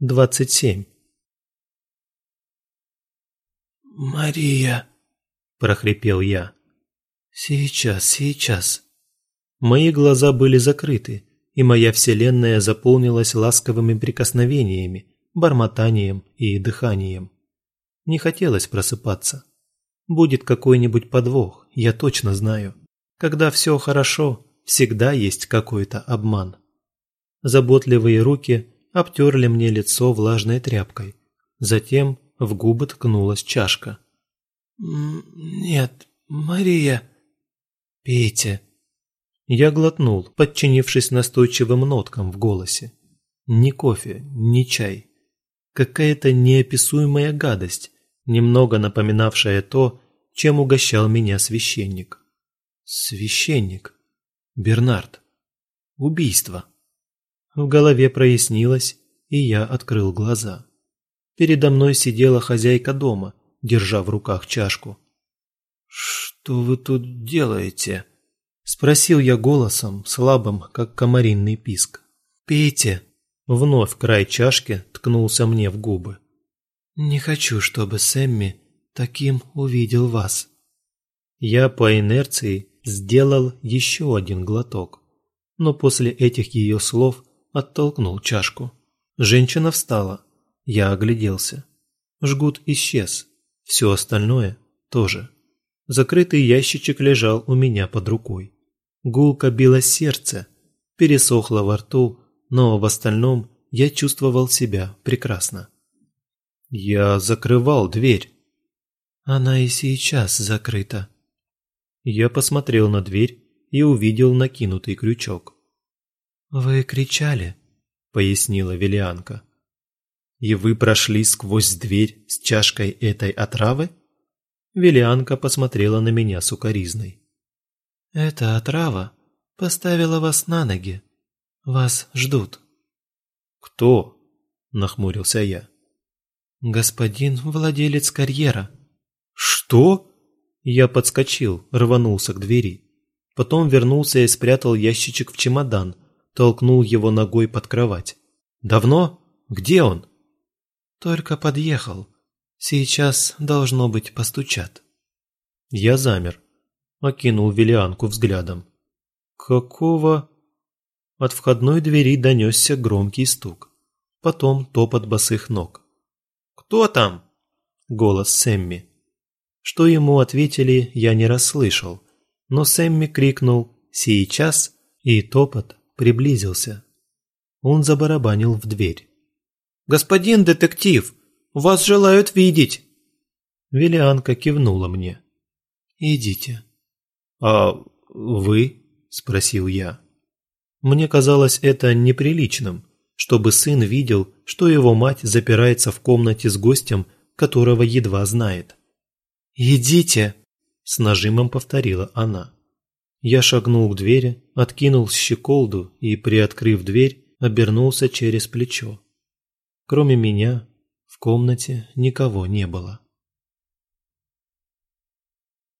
27. «Мария!» – прохрипел я. «Сейчас, сейчас». Мои глаза были закрыты, и моя вселенная заполнилась ласковыми прикосновениями, бормотанием и дыханием. Не хотелось просыпаться. Будет какой-нибудь подвох, я точно знаю. Когда все хорошо, всегда есть какой-то обман. Заботливые руки обтерли мне лицо влажной тряпкой. Затем в губы ткнулась чашка. «Нет, Мария...» «Пейте». Я глотнул, подчинившись настойчивым ноткам в голосе. Ни кофе, ни чай. Какая-то неописуемая гадость, немного напоминавшая то, чем угощал меня священник. Священник. Бернард. Убийство. В голове прояснилось, и я открыл глаза. Передо мной сидела хозяйка дома, держа в руках чашку. «Что вы тут делаете?» Спросил я голосом, слабым, как комаринный писк. «Пейте!» Вновь край чашки ткнулся мне в губы. «Не хочу, чтобы Сэмми таким увидел вас». Я по инерции сделал еще один глоток, но после этих ее слов оттолкнул чашку. Женщина встала. Я огляделся. Жгут исчез. Все остальное тоже. Закрытый ящичек лежал у меня под рукой. Гулко било сердце, пересохло во рту, но в остальном я чувствовал себя прекрасно. Я закрывал дверь. Она и сейчас закрыта. Я посмотрел на дверь и увидел накинутый крючок. «Вы кричали», — пояснила Велианка. «И вы прошли сквозь дверь с чашкой этой отравы?» Велианка посмотрела на меня сукоризной. «Эта отрава поставила вас на ноги. Вас ждут». «Кто?» – нахмурился я. «Господин владелец карьера». «Что?» Я подскочил, рванулся к двери. Потом вернулся и спрятал ящичек в чемодан, толкнул его ногой под кровать. «Давно? Где он?» «Только подъехал. Сейчас, должно быть, постучат». Я замер, окинул Велианку взглядом. «Какого?» От входной двери донесся громкий стук. Потом топот босых ног. «Кто там?» Голос Сэмми. Что ему ответили, я не расслышал, но Сэмми крикнул «Сейчас!» и топот приблизился. Он забарабанил в дверь. «Господин детектив, вас желают видеть!» Велианка кивнула мне. «Идите». «А вы?» – спросил я. Мне казалось это неприличным, чтобы сын видел, что его мать запирается в комнате с гостем, которого едва знает. «Идите!» – с нажимом повторила она. Я шагнул к двери, откинул щеколду и, приоткрыв дверь, обернулся через плечо. Кроме меня, в комнате никого не было.